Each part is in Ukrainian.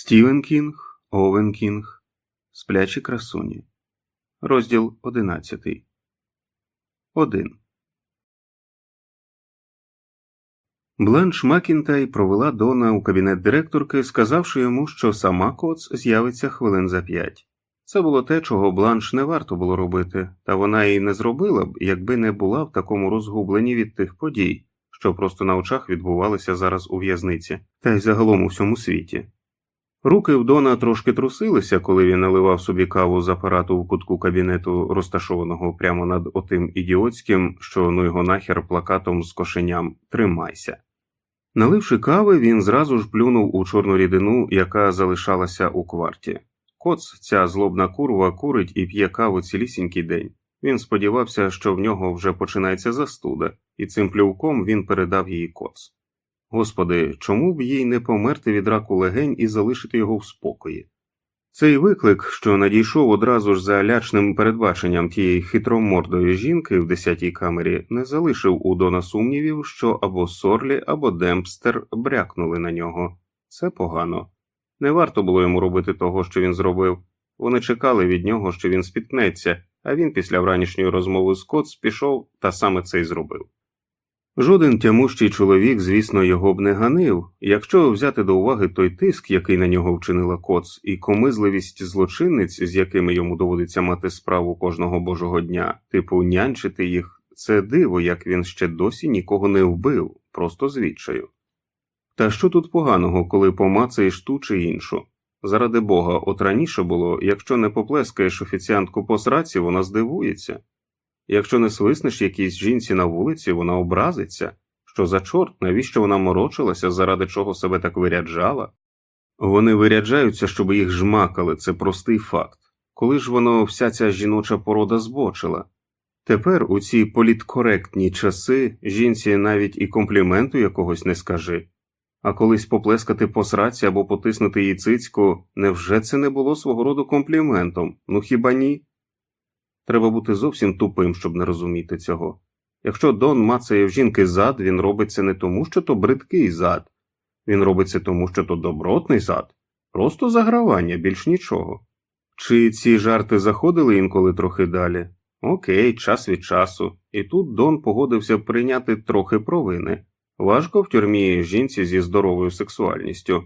Стівен Кінг, Овен Кінг, Сплячі красуні. Розділ одинадцятий. Один. Бланш Макінтай провела Дона у кабінет директорки, сказавши йому, що сама Коц з'явиться хвилин за п'ять. Це було те, чого бланш не варто було робити, та вона і не зробила б, якби не була в такому розгубленні від тих подій, що просто на очах відбувалися зараз у в'язниці, та й загалом у всьому світі. Руки в Дона трошки трусилися, коли він наливав собі каву з апарату в кутку кабінету, розташованого прямо над отим ідіотським, що ну його нахер плакатом з кошеням Тримайся. Наливши кави, він зразу ж плюнув у чорну рідину, яка залишалася у кварті. Коц, ця злобна курва, курить і п'є каву цілісінький день. Він сподівався, що в нього вже починається застуда, і цим плювком він передав їй коц. Господи, чому б їй не померти від раку легень і залишити його в спокої? Цей виклик, що надійшов одразу ж за лячним передбаченням тієї хитромордої жінки в десятій камері, не залишив у Дона сумнівів, що або Сорлі, або Демпстер брякнули на нього. Це погано. Не варто було йому робити того, що він зробив. Вони чекали від нього, що він спіткнеться, а він після вранішньої розмови з Коц пішов та саме це й зробив. Жоден тямущий чоловік, звісно, його б не ганив, якщо взяти до уваги той тиск, який на нього вчинила коц, і комизливість злочинниць, з якими йому доводиться мати справу кожного божого дня, типу нянчити їх, це диво, як він ще досі нікого не вбив, просто звідчаю. Та що тут поганого, коли помацаєш ту чи іншу? Заради бога, от раніше було, якщо не поплескаєш офіціантку по сраці, вона здивується. Якщо не свиснеш якійсь жінці на вулиці, вона образиться. Що за чорт, навіщо вона морочилася, заради чого себе так виряджала? Вони виряджаються, щоб їх жмакали, це простий факт. Коли ж воно вся ця жіноча порода збочила? Тепер у ці політкоректні часи жінці навіть і компліменту якогось не скажи, а колись поплескати по сраці або потиснути їй цицьку, невже це не було свого роду компліментом? Ну хіба ні? Треба бути зовсім тупим, щоб не розуміти цього. Якщо Дон мацає в жінки зад, він робить це не тому, що то бридкий зад, він робить це тому, що то добротний зад, просто загравання, більш нічого. Чи ці жарти заходили інколи трохи далі? Окей, час від часу, і тут Дон погодився прийняти трохи провини. Важко в тюрмі жінці зі здоровою сексуальністю.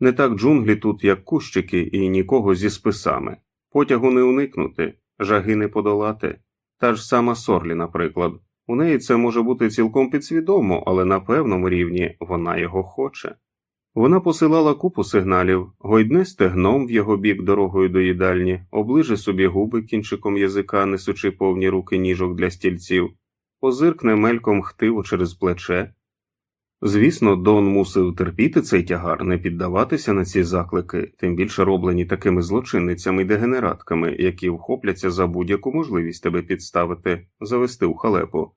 Не так джунглі тут, як кущики, і нікого зі списами, потягу не уникнути жаги не подолати. Та ж сама Сорлі, наприклад, у неї це може бути цілком підсвідомо, але на певному рівні вона його хоче. Вона посилала купу сигналів, гойдне стегном в його бік дорогою до їдальні, оближе собі губи кінчиком язика, несучи повні руки ніжок для стільців, позиркне мельком хтиво через плече, Звісно, Дон мусив терпіти цей тягар, не піддаватися на ці заклики, тим більше роблені такими злочинницями й дегенератками, які вхопляться за будь-яку можливість тебе підставити, завести у халепу.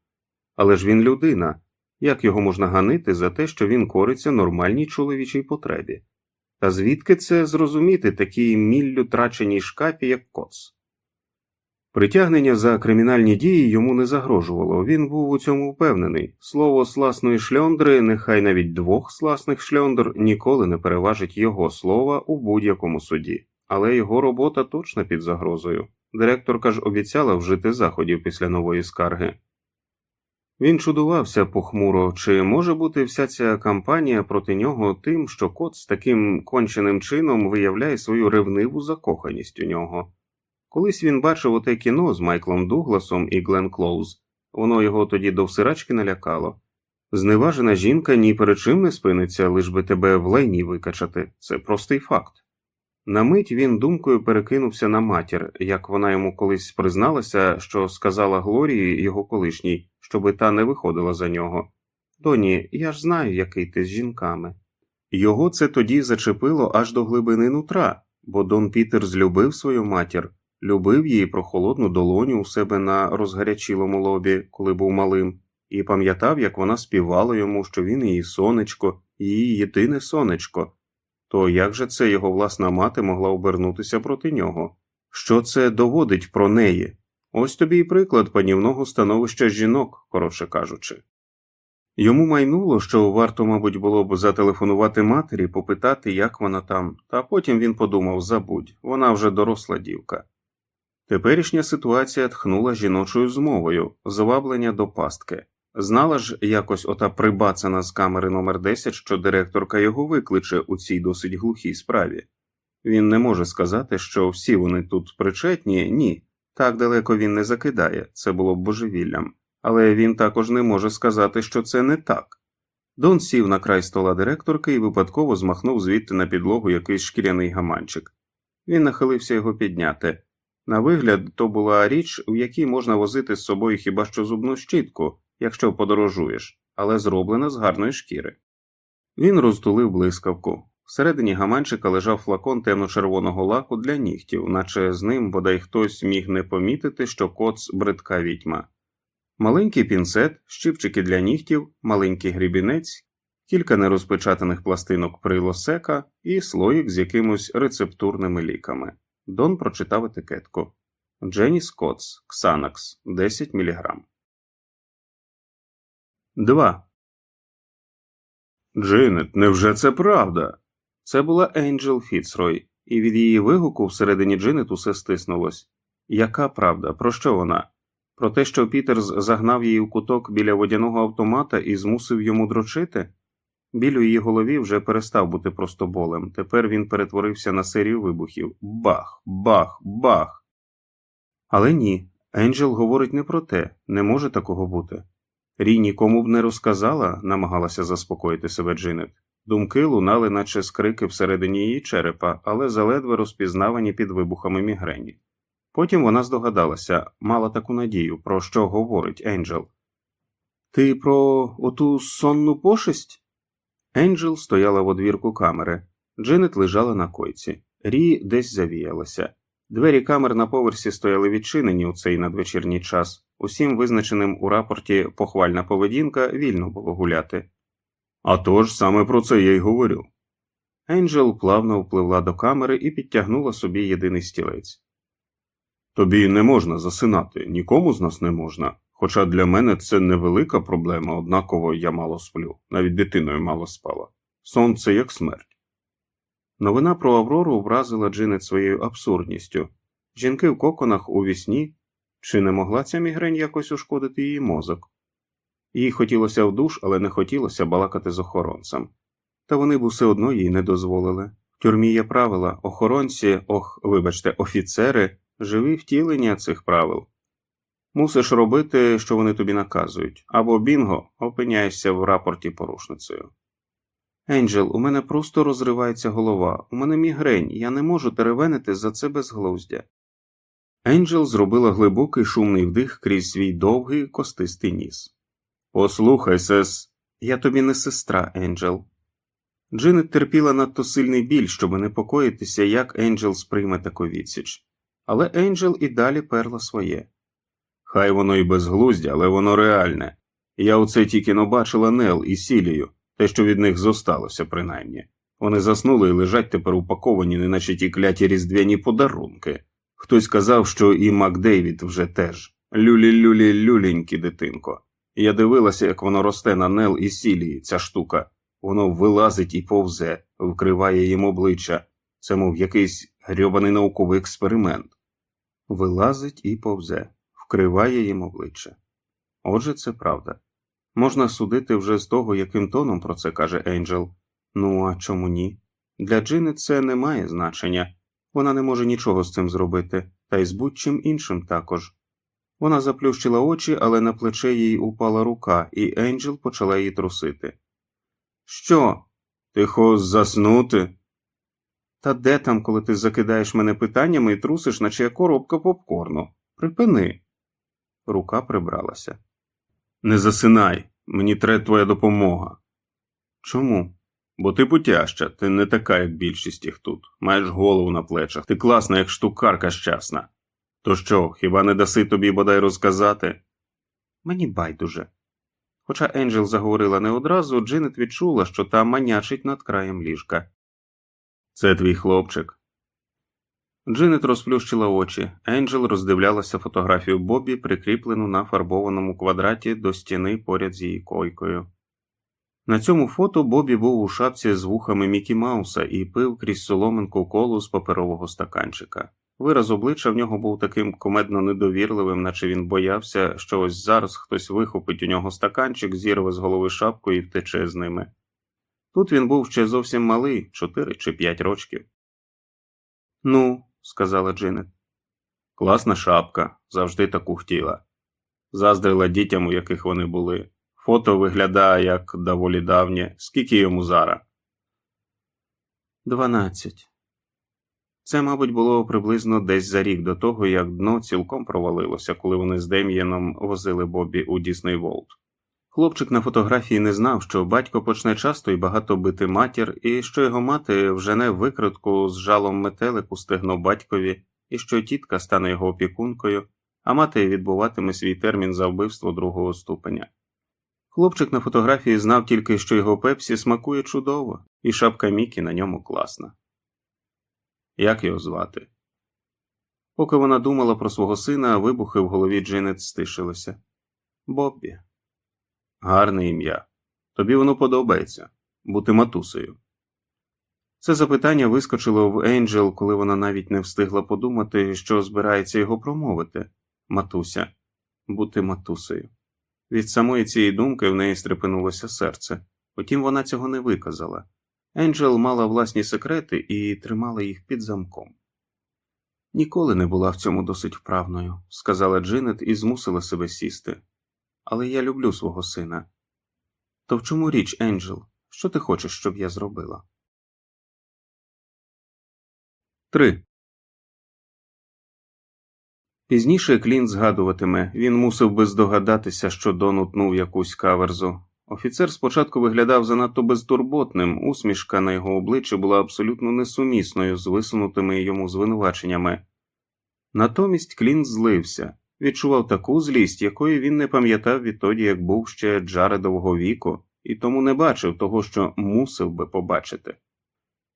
Але ж він людина, як його можна ганити за те, що він кориться нормальній чоловічій потребі? Та звідки це зрозуміти такій міллю траченій шкапі, як коц? Притягнення за кримінальні дії йому не загрожувало, він був у цьому впевнений. Слово сласної шльондри, нехай навіть двох сласних шльондр, ніколи не переважить його слова у будь-якому суді, але його робота точно під загрозою. Директорка ж обіцяла вжити заходів після нової скарги. Він чудувався похмуро, чи може бути вся ця кампанія проти нього тим, що кот з таким конченим чином виявляє свою ревниву закоханість у нього. Колись він бачив оте кіно з Майклом Дугласом і Глен Клоуз, воно його тоді до всирачки налякало. Зневажена жінка ні перед чим не спиниться, лиш би тебе в лайні викачати, це простий факт. На мить він думкою перекинувся на матір, як вона йому колись призналася, що сказала Глорії його колишній, щоби та не виходила за нього. Доні, я ж знаю, який ти з жінками. Його це тоді зачепило аж до глибини нутра, бо Дон Пітер злюбив свою матір любив її прохолодну долоню у себе на розгарячілому лобі, коли був малим, і пам'ятав, як вона співала йому, що він її сонечко, її єдине сонечко. То як же це його власна мати могла обернутися проти нього? Що це доводить про неї? Ось тобі і приклад панівного становища жінок, коротше кажучи. Йому майнуло, що варто, мабуть, було б зателефонувати матері, попитати, як вона там, та потім він подумав забудь, вона вже доросла дівка. Теперішня ситуація тхнула жіночою змовою, зваблення до пастки. Знала ж якось ота прибацана з камери номер 10 що директорка його викличе у цій досить глухій справі. Він не може сказати, що всі вони тут причетні, ні, так далеко він не закидає, це було б божевіллям, але він також не може сказати, що це не так. Дон сів на край стола директорки і випадково змахнув звідти на підлогу якийсь шкіряний гаманчик. Він нахилився його підняти. На вигляд, то була річ, в якій можна возити з собою хіба що зубну щітку, якщо подорожуєш, але зроблена з гарної шкіри. Він розтулив блискавку. Всередині гаманчика лежав флакон темно-червоного лаку для нігтів, наче з ним бодай хтось міг не помітити, що коц бридка відьма. Маленький пінцет, щипчики для нігтів, маленький грібінець, кілька нерозпечатаних пластинок прилосека і слоїк з якимось рецептурними ліками. Дон прочитав етикетку Дженні Скотс, Ксанакс, 10 мг. 2. Джинет, невже це правда? Це була Енджел Фіцрой, і від її вигуку всередині Джинет усе стиснулось. Яка правда? Про що вона? Про те, що Пітерс загнав її в куток біля водяного автомата і змусив йому дрочити? Біль у її голові вже перестав бути просто болем. Тепер він перетворився на серію вибухів бах, бах, бах. Але ні, Енджел говорить не про те, не може такого бути. Рі нікому б не розказала, намагалася заспокоїти себе Джинет. Думки лунали, наче скрики всередині її черепа, але заледве розпізнавані під вибухами мігрені. Потім вона здогадалася, мала таку надію, про що говорить Енджел. Ти про оту сонну пошесть? Енджел стояла в одвірку камери, Джинет лежала на койці, Рі десь завіялася. Двері камер на поверсі стояли відчинені у цей надвечірній час, усім визначеним у рапорті похвальна поведінка вільно було гуляти. «А тож саме про це я й говорю. Енджел плавно впливла до камери і підтягнула собі єдиний стілець. Тобі не можна засинати, нікому з нас не можна. Хоча для мене це невелика проблема, однаково я мало сплю, навіть дитиною мало спала. Сон це як смерть. Новина про Аврору вразила Джинет своєю абсурдністю. Жінки в коконах у вісні. Чи не могла ця мігрень якось ушкодити її мозок? Їй хотілося в душ, але не хотілося балакати з охоронцем. Та вони б усе одно їй не дозволили. В тюрмі є правила, охоронці, ох, вибачте, офіцери, живі втілення цих правил. Мусиш робити, що вони тобі наказують, або бінго, опиняєшся в рапорті порушницею. Енджел, у мене просто розривається голова, у мене мігрень, я не можу теревенити за це безглуздя. Енджел зробила глибокий шумний вдих крізь свій довгий костистий ніс. Послухай, сес, я тобі не сестра, Енджел. Джинет терпіла надто сильний біль, щоб непокоїтися, як Енджел сприйме таку відсіч, але Енджел і далі перла своє. Хай воно і безглуздя, але воно реальне. Я оце тільки но бачила Нел і Сілію, те, що від них зосталося, принаймні. Вони заснули і лежать тепер упаковані, неначе ті кляті різдвяні подарунки. Хтось казав, що і Макдейвід вже теж. Люлі-люлі люленькі, дитинко. Я дивилася, як воно росте на Нел і Сілії, ця штука. Воно вилазить і повзе, вкриває їм обличчя. Це, мов якийсь грьобаний науковий експеримент. Вилазить і повзе вкриває їм обличчя. Отже, це правда. Можна судити вже з того, яким тоном про це каже Енджел. Ну а чому ні? Для Джини це не має значення, вона не може нічого з цим зробити, та й з будь-чим іншим також. Вона заплющила очі, але на плече їй упала рука, і Енджел почала її трусити. Що? Тихо заснути? Та де там, коли ти закидаєш мене питаннями і трусиш, наче я коробка попкорну? Припини. Рука прибралася. Не засинай, мені треба твоя допомога. Чому? Бо ти путяща, ти не така, як більшість їх тут. Маєш голову на плечах, ти класна, як штукарка щасна. То що, хіба не даси тобі бодай розказати? Мені байдуже. Хоча Енджел заговорила не одразу, Джинет відчула, що та манячить над краєм ліжка. Це твій хлопчик. Джинет розплющила очі. Енджел роздивлялася фотографію Бобі, прикріплену на фарбованому квадраті до стіни поряд з її койкою. На цьому фото Бобі був у шапці з вухами Мікі Мауса і пив крізь соломинку колу з паперового стаканчика. Вираз обличчя в нього був таким комедно недовірливим, наче він боявся, що ось зараз хтось вихопить у нього стаканчик, зірве з голови шапку і втече з ними. Тут він був ще зовсім малий, чотири чи п'ять рочків. Ну, сказала Джинет. Класна шапка, завжди таку хотіла. Заздрила дітям, у яких вони були. Фото виглядає як доволі давнє. Скільки йому зараз? Дванадцять. Це, мабуть, було приблизно десь за рік до того, як дно цілком провалилося, коли вони з Дем'єном возили Бобі у Дісней Волт. Хлопчик на фотографії не знав, що батько почне часто і багато бити матір, і що його мати вжене викритку з жалом метелику стегно батькові, і що тітка стане його опікункою, а мати відбуватиме свій термін за вбивство другого ступеня. Хлопчик на фотографії знав тільки, що його пепсі смакує чудово, і шапка Мікі на ньому класна. Як його звати? Поки вона думала про свого сина, вибухи в голові Джинет стишилися. Боббі. Гарне ім'я. Тобі воно подобається бути матусею. Це запитання вискочило в Енджел, коли вона навіть не встигла подумати, що збирається його промовити матуся, бути матусею. Від самої цієї думки в неї стрепенулося серце, потім вона цього не виказала. Енджел мала власні секрети і тримала їх під замком. Ніколи не була в цьому досить вправною, сказала Джинет і змусила себе сісти. Але я люблю свого сина. То в чому річ, Енджел? Що ти хочеш, щоб я зробила? 3. Пізніше Клінт згадуватиме він мусив би здогадатися, що Дон утнув якусь каверзу. Офіцер спочатку виглядав занадто безтурботним, усмішка на його обличчі була абсолютно несумісною з висунутими йому звинуваченнями. Натомість Клінт злився, відчував таку злість, якої він не пам'ятав відтоді, як був ще Джаредового віку, і тому не бачив того, що мусив би побачити.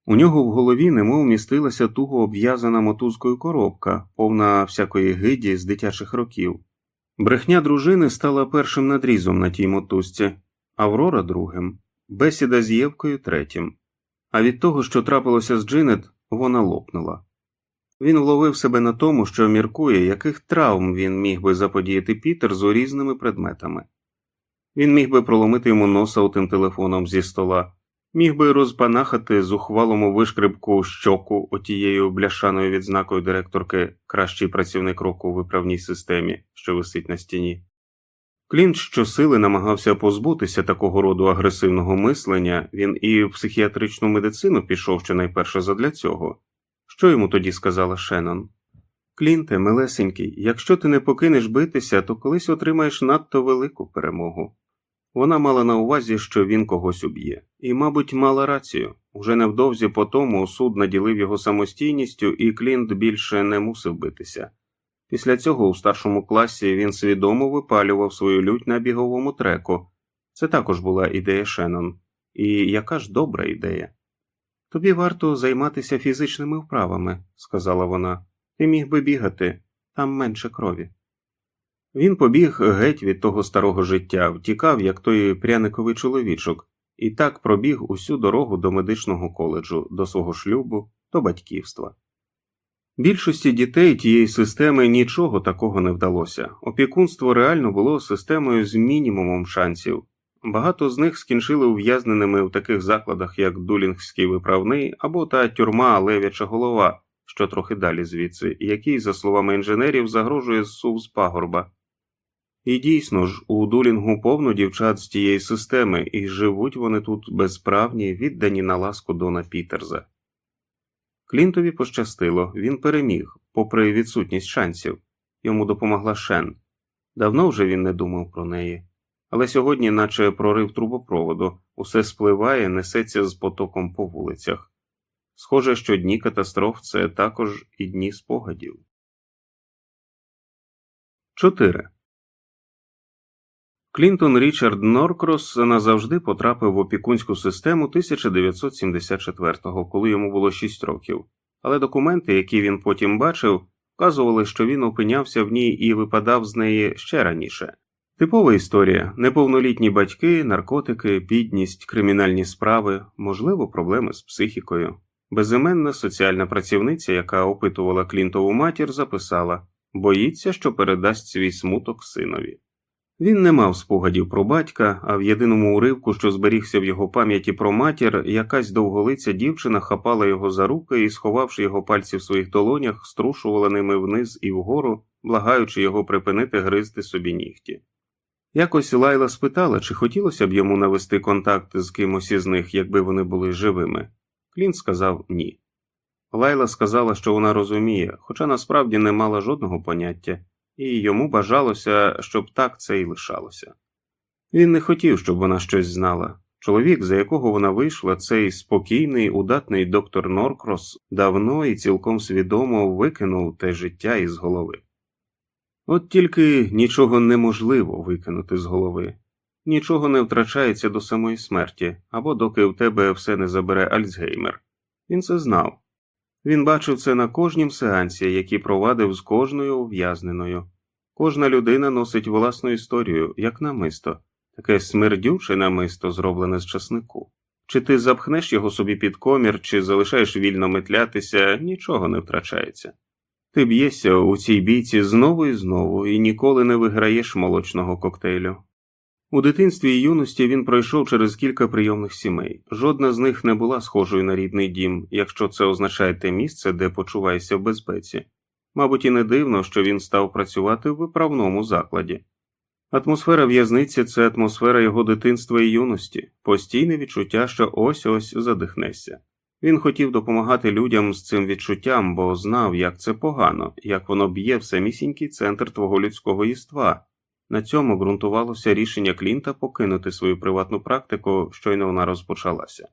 У нього в голові немов містилася туго обв'язана мотузкою коробка, повна всякої гиді з дитячих років. Брехня дружини стала першим надрізом на тій мотузці, Аврора другим, бесіда з Євкою третім, а від того, що трапилося з Джинет, вона лопнула. Він вловив себе на тому, що міркує, яких травм він міг би заподіяти Пітер з різними предметами. Він міг би проломити йому носа отим телефоном зі стола, міг би розпанахати зухвалому вишкребку щоку отією бляшаною відзнакою директорки кращий працівник року у виправній системі, що висить на стіні. Клінч щосили намагався позбутися такого роду агресивного мислення, він і в психіатричну медицину пішов щонайперше задля цього. Що йому тоді сказала Шеннон? Клінте, милесенький, якщо ти не покинеш битися, то колись отримаєш надто велику перемогу. Вона мала на увазі, що він когось уб'є, і, мабуть, мала рацію уже невдовзі по тому суд наділив його самостійністю, і Клінт більше не мусив битися. Після цього у старшому класі він свідомо випалював свою лють на біговому треку. Це також була ідея Шеннон. І яка ж добра ідея. Тобі варто займатися фізичними вправами, сказала вона. Ти міг би бігати, там менше крові. Він побіг геть від того старого життя, втікав, як той пряниковий чоловічок, і так пробіг усю дорогу до медичного коледжу, до свого шлюбу, до батьківства. Більшості дітей тієї системи нічого такого не вдалося. Опікунство реально було системою з мінімумом шансів. Багато з них скінчили ув'язненими в таких закладах, як Дулінгський виправний або та тюрма Левяча голова, що трохи далі звідси, який, за словами інженерів, загрожує зсув з пагорба. І дійсно ж, у Дулінгу повно дівчат з тієї системи, і живуть вони тут безправні, віддані на ласку Дона Пітерза. Клінтові пощастило, він переміг, попри відсутність шансів. Йому допомогла Шен. Давно вже він не думав про неї. Але сьогодні, наче прорив трубопроводу, усе спливає, несеться з потоком по вулицях. Схоже, що дні катастроф це також і дні спогадів. 4. Клінтон Річард Норкрос назавжди потрапив в опікунську систему 1974-го, коли йому було 6 років, але документи, які він потім бачив, вказували, що він опинявся в ній і випадав з неї ще раніше. Типова історія неповнолітні батьки, наркотики, бідність, кримінальні справи, можливо, проблеми з психікою. Безіменна соціальна працівниця, яка опитувала Клінтову матір, записала боїться, що передасть свій смуток синові. Він не мав спогадів про батька, а в єдиному уривку, що зберігся в його пам'яті про матір, якась довголиця дівчина хапала його за руки і, сховавши його пальці в своїх долонях, струшувала ними вниз і вгору, благаючи його припинити гризти собі нігті. Якось Лайла спитала, чи хотілося б йому навести контакт з кимось із них, якби вони були живими. Клінт сказав ні. Лайла сказала, що вона розуміє, хоча насправді не мала жодного поняття, і йому бажалося, щоб так це і лишалося. Він не хотів, щоб вона щось знала. Чоловік, за якого вона вийшла, цей спокійний, удатний доктор Норкрос, давно і цілком свідомо викинув те життя із голови. От тільки нічого неможливо викинути з голови, нічого не втрачається до самої смерті, або доки в тебе все не забере Альцгеймер. Він це знав. Він бачив це на кожнім сеансі, який провадив з кожною ув'язненою. Кожна людина носить власну історію, як намисто, таке смердюче намисто, зроблене з часнику. Чи ти запхнеш його собі під комір, чи залишаєш вільно метлятися, нічого не втрачається. Ти б'єшся у цій бійці знову і знову і ніколи не виграєш молочного коктейлю. У дитинстві і юності він пройшов через кілька прийомних сімей. Жодна з них не була схожою на рідний дім, якщо це означає те місце, де почуваєшся в безпеці. Мабуть, і не дивно, що він став працювати в виправному закладі. Атмосфера в'язниці це атмосфера його дитинства і юності, постійне відчуття, що ось ось задихнешся. Він хотів допомагати людям з цим відчуттям, бо знав, як це погано, як воно б'є в самісінький центр твого людського єства. На цьому ґрунтувалося рішення Клінта покинути свою приватну практику, щойно вона розпочалася.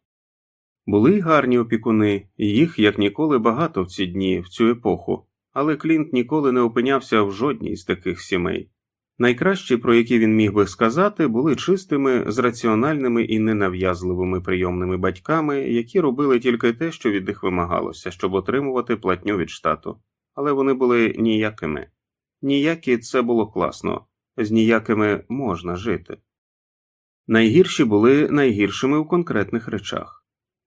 Були гарні опікуни, їх як ніколи багато в ці дні, в цю епоху, але Клінт ніколи не опинявся в жодній з таких сімей. Найкращі, про які він міг би сказати, були чистими, з раціональними і ненав'язливими прийомними батьками, які робили тільки те, що від них вимагалося, щоб отримувати платню від штату, але вони були ніякими. Ніякі це було класно, з ніякими можна жити. Найгірші були найгіршими у конкретних речах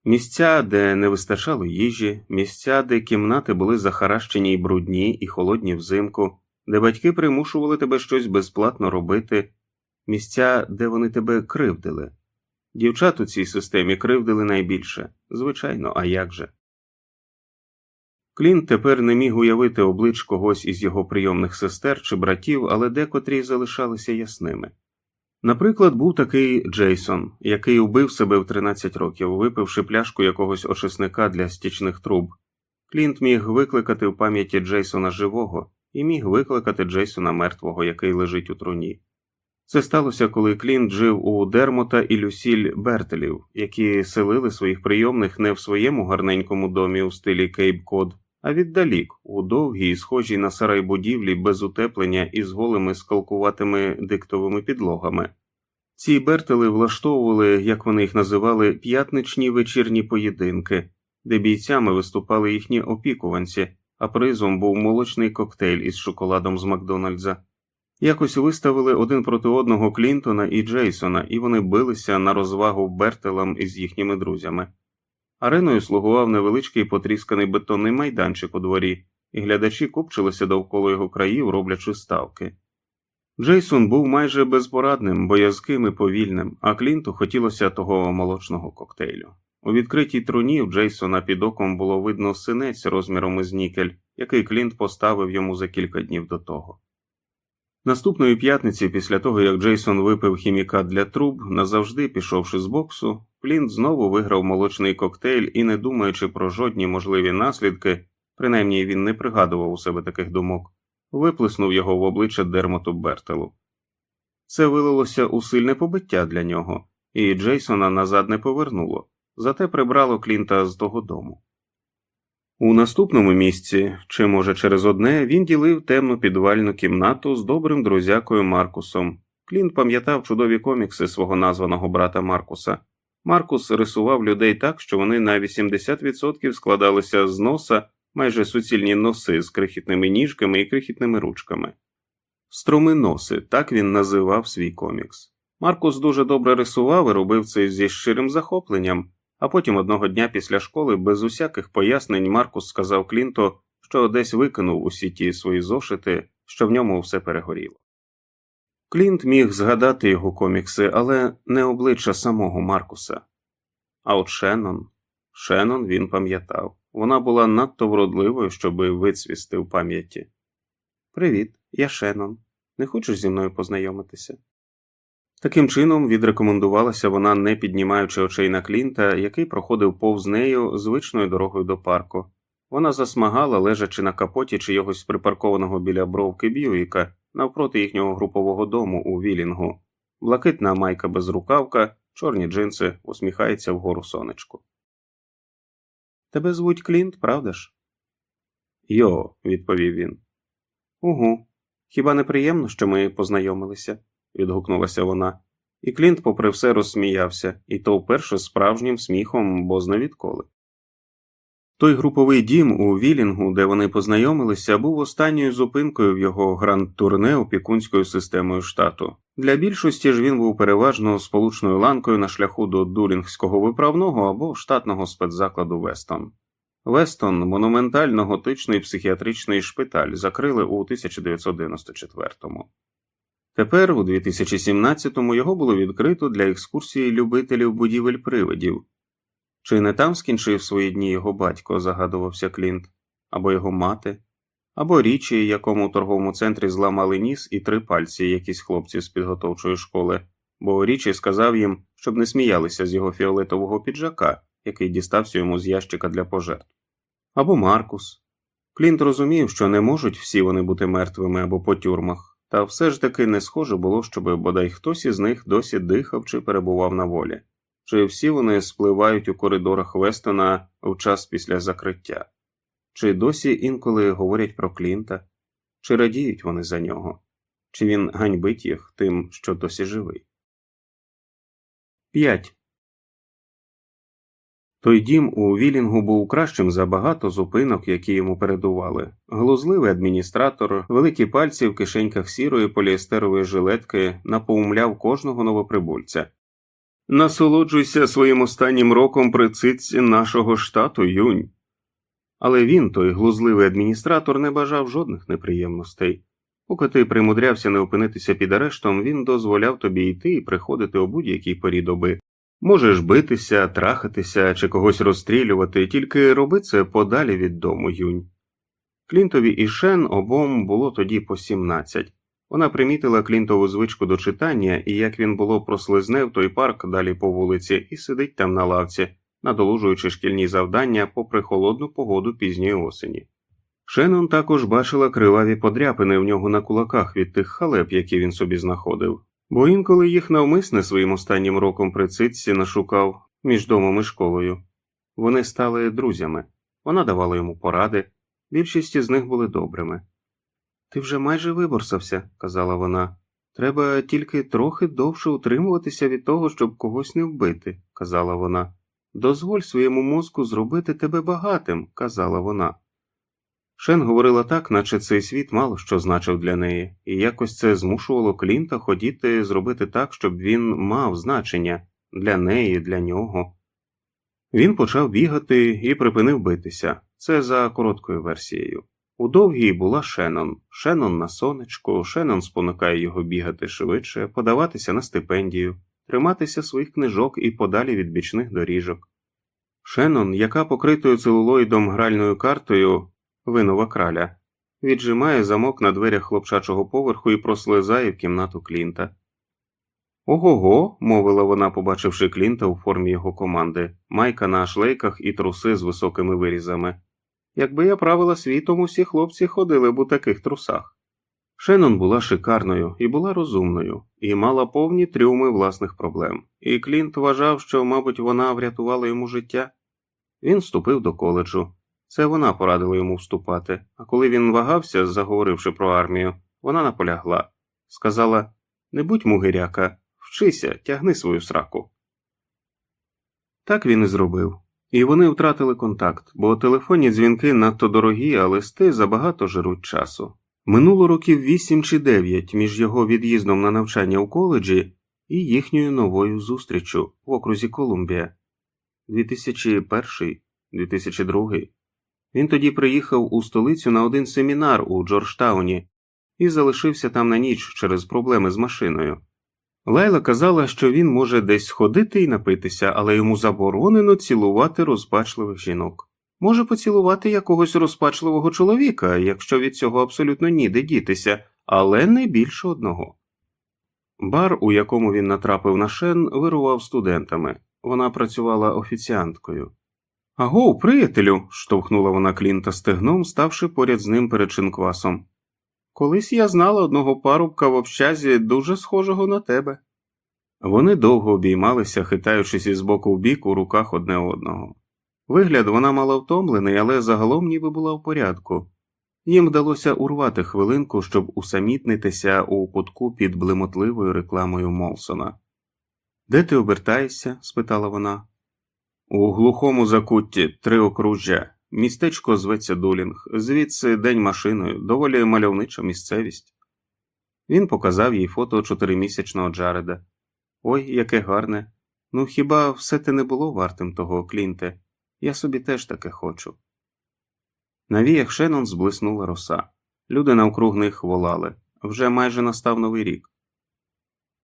місця, де не вистачало їжі, місця, де кімнати були захаращені й брудні і холодні взимку де батьки примушували тебе щось безплатно робити, місця, де вони тебе кривдили. Дівчат у цій системі кривдили найбільше, звичайно, а як же. Клін тепер не міг уявити облич когось із його прийомних сестер чи братів, але декотрі залишалися ясними. Наприклад, був такий Джейсон, який убив себе в 13 років, випивши пляшку якогось очисника для стічних труб. Клінт міг викликати в пам'яті Джейсона живого, і міг викликати Джейсона мертвого, який лежить у труні. Це сталося, коли Клінт жив у Дермота і Люсіль Бертелів, які селили своїх прийомних не в своєму гарненькому домі у стилі Кейп Код, а віддалік, у довгій, схожій на сарай будівлі без утеплення і з голими скалкуватими диктовими підлогами. Ці бертели влаштовували, як вони їх називали, п'ятничні вечірні поєдинки, де бійцями виступали їхні опікуванці а призом був молочний коктейль із шоколадом з Макдональдза. Якось виставили один проти одного Клінтона і Джейсона, і вони билися на розвагу Бертелам із їхніми друзями. Ареною слугував невеличкий потрісканий бетонний майданчик у дворі, і глядачі купчилися довкола його країв, роблячи ставки. Джейсон був майже безпорадним, боязким і повільним, а Клінту хотілося того молочного коктейлю. У відкритій труні в Джейсона під оком було видно синець розміром із нікель, який Клінт поставив йому за кілька днів до того. Наступної п'ятниці, після того як Джейсон випив хімікат для труб, назавжди пішовши з боксу, Клінт знову виграв молочний коктейль і, не думаючи про жодні можливі наслідки, принаймні він не пригадував у себе таких думок, виплеснув його в обличчя Дермоту Бертелу. Це вилилося у сильне побиття для нього, і Джейсона назад не повернуло зате прибрало Клінта з того дому. У наступному місці, чи, може, через одне, він ділив темну підвальну кімнату з добрим друзякою Маркусом. Клінт пам'ятав чудові комікси свого названого брата Маркуса. Маркус рисував людей так, що вони на 80% складалися з носа майже суцільні носи з крихітними ніжками і крихітними ручками. Струминоси, так він називав свій комікс. Маркус дуже добре рисував і робив це зі щирим захопленням, а потім одного дня після школи без усяких пояснень Маркус сказав Клінто, що десь викинув усі ті свої зошити, що в ньому все перегоріло. Клінт міг згадати його комікси, але не обличчя самого Маркуса. А от Шеннон, Шеннон він пам'ятав. Вона була надто вродливою, щоби вицвісти в пам'яті. Привіт, я Шеннон. Не хочеш зі мною познайомитися? Таким чином відрекомендувалася вона, не піднімаючи очей на Клінта, який проходив повз нею звичною дорогою до парку. Вона засмагала, лежачи на капоті чогось припаркованого біля бровки Б'юїка навпроти їхнього групового дому у Вілінгу, блакитна майка без рукавка, чорні джинси, усміхається вгору сонечку. Тебе звуть Клінт, правда ж? Йо, відповів він. Угу. Хіба не приємно, що ми познайомилися? Відгукнулася вона, і Клінт, попри все, розсміявся, і то вперше справжнім сміхом, бо знавідколи. Той груповий дім у Вілінгу, де вони познайомилися, був останньою зупинкою в його гранд-турне опікунською системою штату. Для більшості ж він був переважно сполучною ланкою на шляху до дулінгського виправного або штатного спецзакладу Вестон. Вестон, монументально готичний психіатричний шпиталь, закрили у 1994-му. Тепер, у 2017-му, його було відкрито для екскурсії любителів будівель привидів. Чи не там скінчив свої дні його батько, загадувався Клінт, або його мати, або річі, якому у торговому центрі зламали ніс і три пальці якісь хлопці з підготовчої школи, бо річі сказав їм, щоб не сміялися з його фіолетового піджака, який дістався йому з ящика для пожертв. Або Маркус. Клінт розумів, що не можуть всі вони бути мертвими або по тюрмах, та все ж таки не схоже було, щоб бодай хтось із них досі дихав чи перебував на волі чи всі вони спливають у коридорах Вестона в час після закриття, чи досі інколи говорять про Клінта, чи радіють вони за нього, чи він ганьбить їх тим, що досі живий. 5. Той дім у Вілінгу був кращим за багато зупинок, які йому передували. Глузливий адміністратор, великі пальці в кишеньках сірої поліестерової жилетки напоумляв кожного новоприбульця, Насолоджуйся своїм останнім роком при цитці нашого штату юнь. Але він, той глузливий адміністратор, не бажав жодних неприємностей. Поки ти примудрявся не опинитися під арештом, він дозволяв тобі йти і приходити о будь-якій порі доби. Можеш битися, трахатися чи когось розстрілювати, тільки роби це подалі від дому юнь. Клінтові і Шен обом було тоді по сімнадцять. Вона примітила Клінтову звичку до читання і як він було прослизне в той парк далі по вулиці, і сидить там на лавці, надолужуючи шкільні завдання попри холодну погоду пізньої осені. Шеннон також бачила криваві подряпини в нього на кулаках від тих халеп, які він собі знаходив, бо інколи їх навмисне своїм останнім роком при цитці нашукав між домом і школою. Вони стали друзями, вона давала йому поради, більшість із них були добрими. Ти вже майже виборсався, казала вона. Треба тільки трохи довше утримуватися від того, щоб когось не вбити, казала вона. Дозволь своєму мозку зробити тебе багатим, казала вона. Шен говорила так, наче цей світ мало що значив для неї, і якось це змушувало Клінта ходіти зробити так, щоб він мав значення для неї, для нього. Він почав бігати і припинив битися це за короткою версією. У довгій була Шеннон. Шеннон на сонечку, Шеннон спонукає його бігати швидше, подаватися на стипендію, триматися своїх книжок і подалі від бічних доріжок. Шеннон, яка покритою целулоїдом гральною картою винова краля, віджимає замок на дверях хлопчачого поверху і прослизає в кімнату Клінта. Ого, го мовила вона, побачивши Клінта у формі його команди, майка на шлейках і труси з високими вирізами. Якби я правила світом, усі хлопці ходили б у таких трусах. Шеннон була шикарною і була розумною, і мала повні трюми власних проблем, і Клінт вважав, що, мабуть, вона врятувала йому життя. Він вступив до коледжу. Це вона порадила йому вступати, а коли він вагався, заговоривши про армію, вона наполягла. Сказала Не будь мугиряка, вчися, тягни свою сраку. Так він і зробив. І вони втратили контакт, бо телефонні дзвінки надто дорогі, а листи забагато жируть часу. Минуло років вісім чи дев'ять між його від'їздом на навчання у коледжі і їхньою новою зустрічю в окрузі Колумбія. 2001-2002. Він тоді приїхав у столицю на один семінар у Джорджтауні і залишився там на ніч через проблеми з машиною. Лайла казала, що він може десь сходити і напитися, але йому заборонено цілувати розпачливих жінок. Може поцілувати якогось розпачливого чоловіка, якщо від цього абсолютно ніде дітися, але не більше одного. Бар, у якому він натрапив на шен, вирував студентами. Вона працювала офіціанткою. Аго, приятелю. штовхнула вона Клінта стегном, ставши поряд з ним перед шинквасом. Колись я знала одного парубка в общазі, дуже схожого на тебе. Вони довго обіймалися, хитаючись із боку в бік у руках одне одного. Вигляд вона мала втомлений, але загалом ніби була в порядку. Їм вдалося урвати хвилинку, щоб усамітнитися у кутку під блимотливою рекламою Молсона. Де ти обертаєшся? спитала вона. У глухому закутті три окружжя. Містечко зветься Дулінг, звідси день машиною, доволі мальовнича місцевість. Він показав їй фото чотиримісячного Джареда. Ой, яке гарне. Ну хіба все те не було вартим того, Клінте? Я собі теж таке хочу. На віях Шеннон зблиснула роса. Люди навкруг них волали. Вже майже настав новий рік.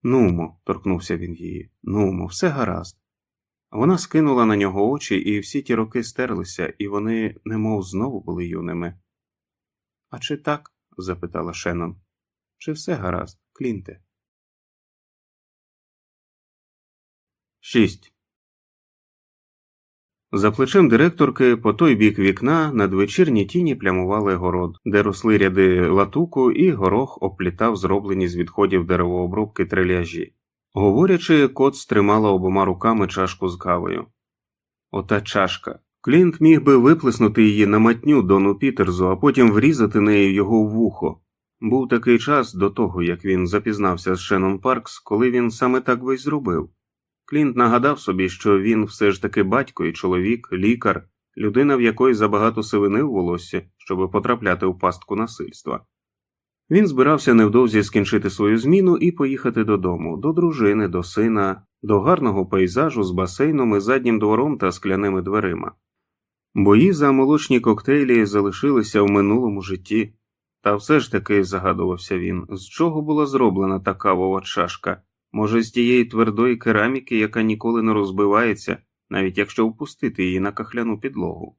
Нумо, торкнувся він її. Нумо, все гаразд. Вона скинула на нього очі, і всі ті роки стерлися, і вони немов знову були юними. А чи так? запитала Шеннон. Чи все гаразд, Клінте? Шість. За плечем директорки по той бік вікна надвечірні тіні плямували город, де росли ряди латуку, і горох оплітав зроблені з відходів деревообробки треляжі. Говорячи, кот стримала обома руками чашку з кавою. Ота чашка. Клінт міг би виплеснути її на матню Дону Пітерзу, а потім врізати нею його в вухо. Був такий час до того, як він запізнався з Шеннон Паркс, коли він саме так й зробив. Клінт нагадав собі, що він все ж таки батько і чоловік, лікар, людина, в якої забагато сивини в волосі, щоб потрапляти в пастку насильства. Він збирався невдовзі скінчити свою зміну і поїхати додому, до дружини, до сина, до гарного пейзажу з басейном і заднім двором та скляними дверима. Бої за молочні коктейлі залишилися в минулому житті, та все ж таки загадувався він, з чого була зроблена та кавова чашка. Може, з тієї твердої кераміки, яка ніколи не розбивається, навіть якщо впустити її на кахляну підлогу.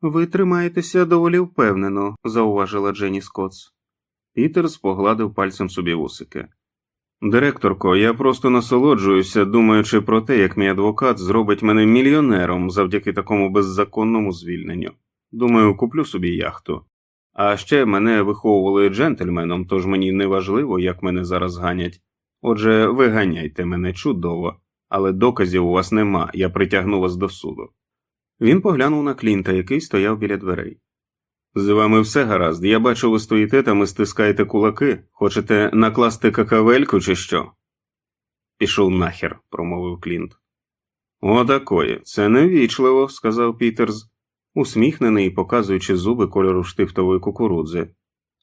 Ви тримаєтеся доволі впевнено, зауважила Дженні Скотс. Пітерс погладив пальцем собі вусики. Директорко, я просто насолоджуюся, думаючи про те, як мій адвокат зробить мене мільйонером завдяки такому беззаконному звільненню. Думаю, куплю собі яхту. А ще мене виховували джентльменом, тож мені не важливо, як мене зараз ганять. Отже, виганяйте мене чудово, але доказів у вас нема, я притягну вас до суду. Він поглянув на Клінта, який стояв біля дверей. З вами все гаразд, я бачу, ви стоїте там і стискаєте кулаки, хочете накласти какавельку, чи що? Пішов нахер, промовив Клінт. Отакої, це невічливо, сказав Пітерс, усміхнений показуючи зуби кольору штифтової кукурудзи.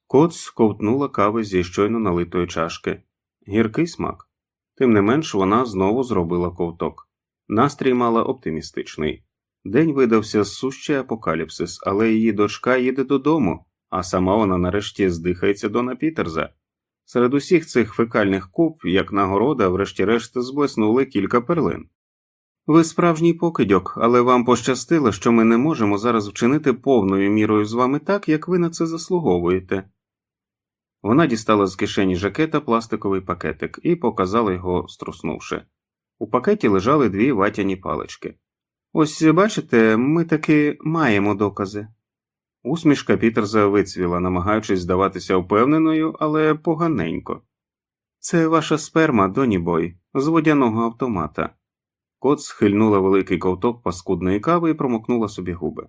Коц ковтнула кави зі щойно налитої чашки гіркий смак. Тим не менш вона знову зробила ковток. Настрій мала оптимістичний. День видався сущий апокаліпсис, але її дочка їде додому, а сама вона нарешті здихається Дона Пітерза. Серед усіх цих фекальних куб, як нагорода, врешті-решт зблиснули кілька перлин. Ви справжній покидьок, але вам пощастило, що ми не можемо зараз вчинити повною мірою з вами так, як ви на це заслуговуєте. Вона дістала з кишені жакета пластиковий пакетик і показала його, струснувши. У пакеті лежали дві ватяні палички. Ось бачите, ми таки маємо докази. Усмішка Пітерза вицвіла, намагаючись здаватися впевненою, але поганенько. Це ваша сперма, Донібой, з водяного автомата. Кот схильнула великий ковток паскудної кави і промокнула собі губи.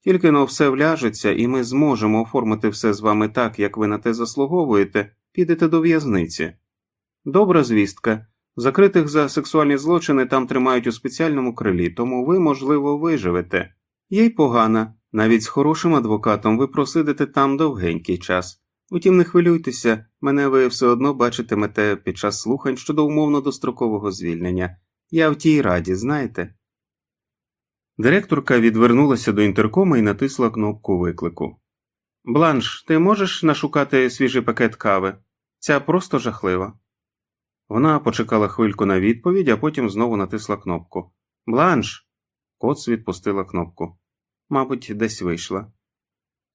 Тільки но все вляжеться, і ми зможемо оформити все з вами так, як ви на те заслуговуєте, підете до в'язниці. Добра звістка. Закритих за сексуальні злочини там тримають у спеціальному крилі, тому ви, можливо, виживете. Є й погана, Навіть з хорошим адвокатом ви просидите там довгенький час. Утім, не хвилюйтеся, мене ви все одно бачитимете під час слухань щодо умовно дострокового звільнення. Я в тій раді, знаєте. Директорка відвернулася до інтеркома і натисла кнопку виклику. Бланш, ти можеш нашукати свіжий пакет кави? Ця просто жахлива. Вона почекала хвильку на відповідь, а потім знову натисла кнопку. Бланш. Коц відпустила кнопку. Мабуть, десь вийшла.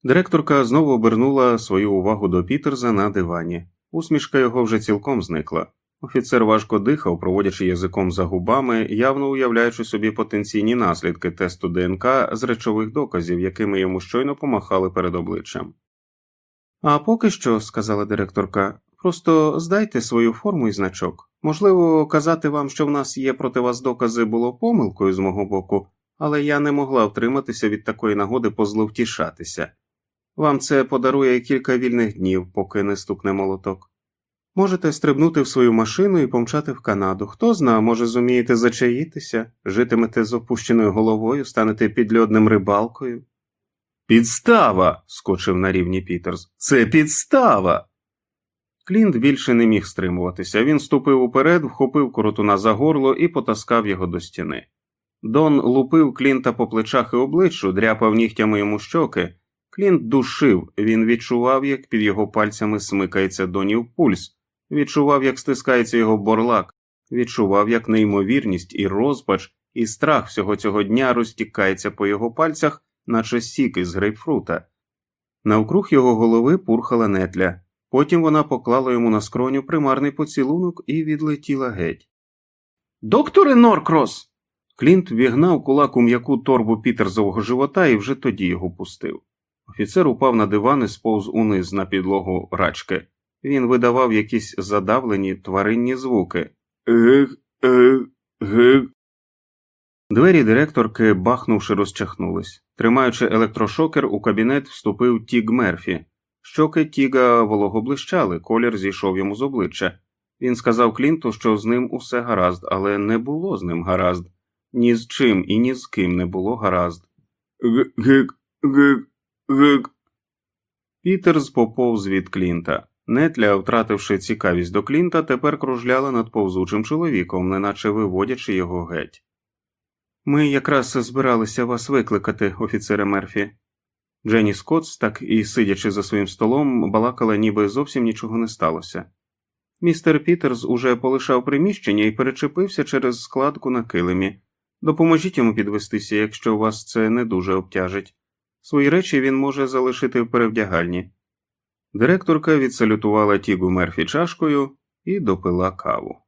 Директорка знову обернула свою увагу до Пітерза на дивані. Усмішка його вже цілком зникла. Офіцер важко дихав, проводячи язиком за губами, явно уявляючи собі потенційні наслідки тесту ДНК з речових доказів, якими йому щойно помахали перед обличчям. А поки що, сказала директорка, просто здайте свою форму і значок. Можливо, казати вам, що в нас є проти вас докази, було помилкою з мого боку, але я не могла втриматися від такої нагоди позловтішатися. Вам це подарує кілька вільних днів, поки не стукне молоток. Можете стрибнути в свою машину і помчати в Канаду. Хто зна, може, зумієте зачаїтися, житимете з опущеною головою, станете підльодним рибалкою. Підстава. скочив на рівні Пітерс. Це підстава. Клінт більше не міг стримуватися. Він ступив уперед, вхопив коротуна за горло і потаскав його до стіни. Дон лупив Клінта по плечах і обличчю, дряпав нігтями йому щоки. Клінт душив, він відчував, як під його пальцями смикається донів пульс, відчував, як стискається його борлак, відчував, як неймовірність і розпач, і страх всього цього дня розтікається по його пальцях, наче сік із грейпфрута. Навкруг його голови пурхала нетля, потім вона поклала йому на скроню примарний поцілунок і відлетіла геть. Докторе Норкрос. Клінт вігнав кулак у м'яку торбу Пітерзового живота і вже тоді його пустив. Офіцер упав на диван і сповз униз на підлогу рачки. Він видавав якісь задавлені тваринні звуки. Ег, ег, гег. Двері директорки, бахнувши, розчахнулись. Тримаючи електрошокер, у кабінет вступив Тіг Мерфі. Щоки Тіга волого блищали, колір зійшов йому з обличчя. Він сказав Клінту, що з ним усе гаразд, але не було з ним гаразд. Ні з чим і ні з ким не було гаразд. Гик, гик, гик. Пітерс поповз від Клінта. Нетля, втративши цікавість до Клінта, тепер кружляла над повзучим чоловіком, неначе виводячи його геть. Ми якраз збиралися вас викликати, офіцере Мерфі. Дженні Скотс, так і сидячи за своїм столом, балакала, ніби зовсім нічого не сталося. Містер Пітерс уже полишав приміщення і перечепився через складку на килимі. Допоможіть йому підвестися, якщо вас це не дуже обтяжить. Свої речі він може залишити в перевдягальні. Директорка відсалютувала Тігу Мерфі чашкою і допила каву.